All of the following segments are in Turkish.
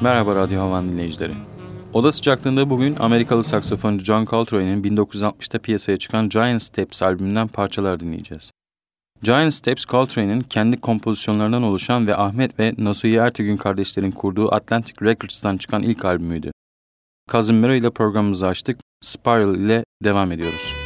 Merhaba Radyo Havan dinleyicileri. Oda sıcaklığında bugün Amerikalı saksafoncu John Coltrane'in 1960'ta piyasaya çıkan Giant Steps albümünden parçalar dinleyeceğiz. Giant Steps, Coltrane'in kendi kompozisyonlarından oluşan ve Ahmet ve Nasuhi Ertegün kardeşlerin kurduğu Atlantic Records'tan çıkan ilk albümüydü. Kazım ile programımızı açtık, Spiral ile devam ediyoruz.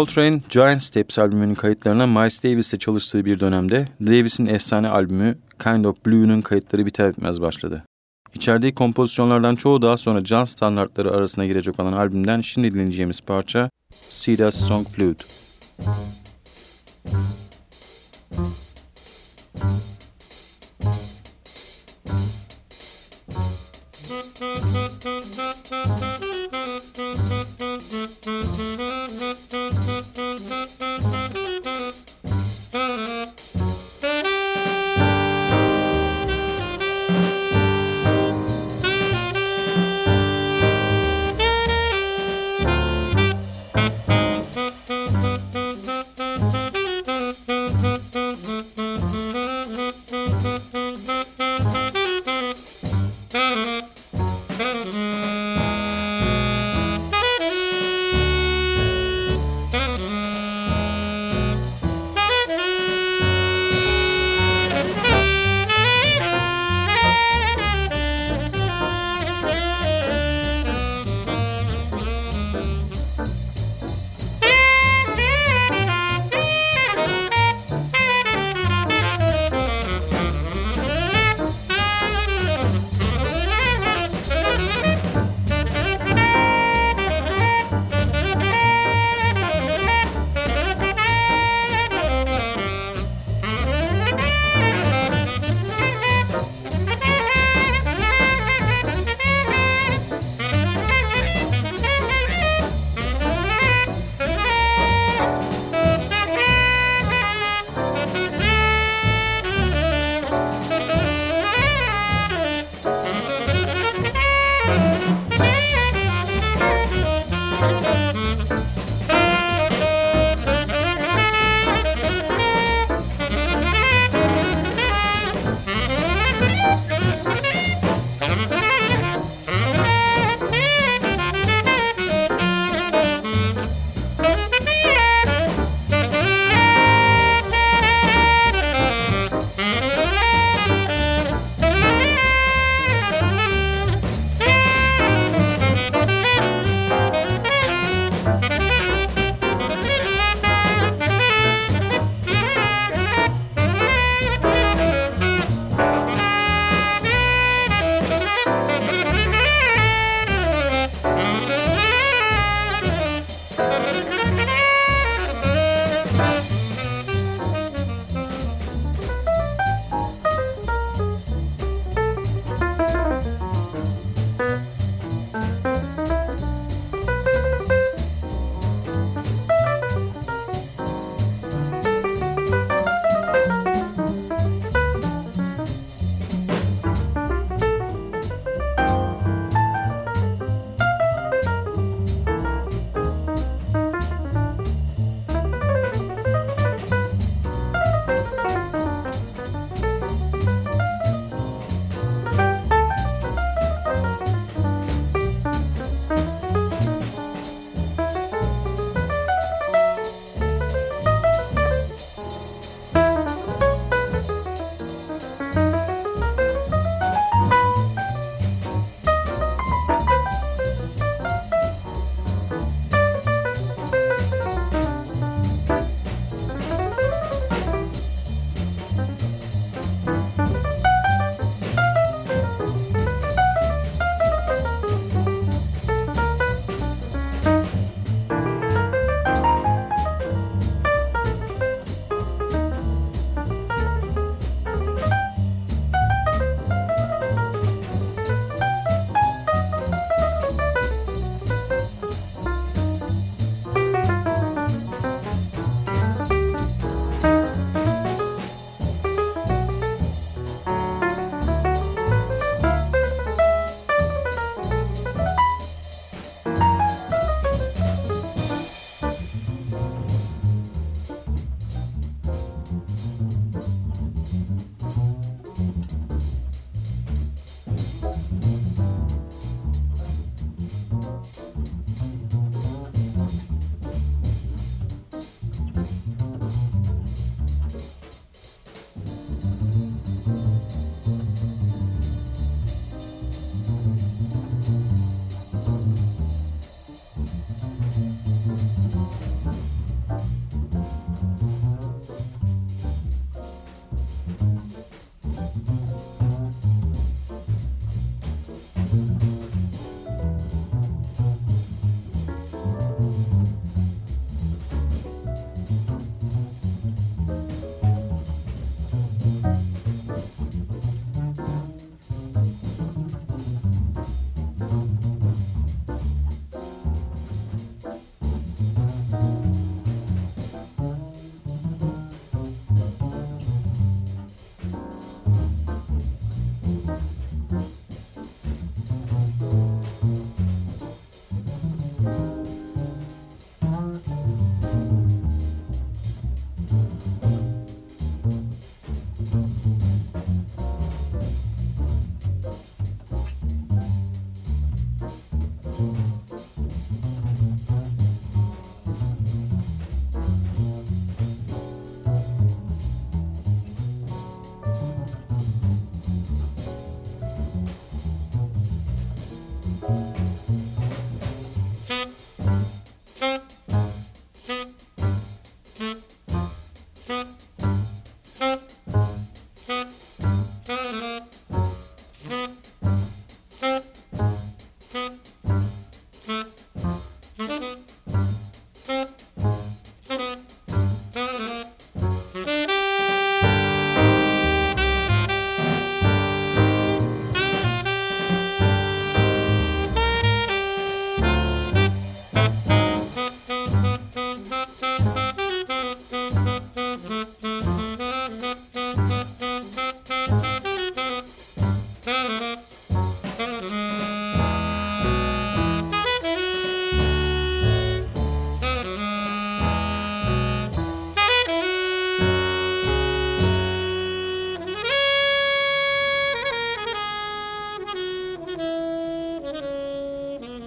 Coltrane, Giant Steps albümünün kayıtlarına Miles Davis'le çalıştığı bir dönemde Davis'in efsane albümü Kind of Blue'nun kayıtları biter bitmez başladı. İçerdiği kompozisyonlardan çoğu daha sonra can standartları arasına girecek olan albümden şimdi dinleyeceğimiz parça Sida's Song Flute.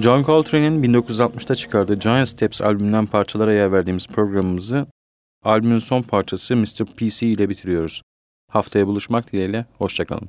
John Coltrane'in 1960'ta çıkardığı Giant Steps albümünden parçalara yer verdiğimiz programımızı albümün son parçası Mr. PC ile bitiriyoruz. Haftaya buluşmak dileğiyle, hoşçakalın.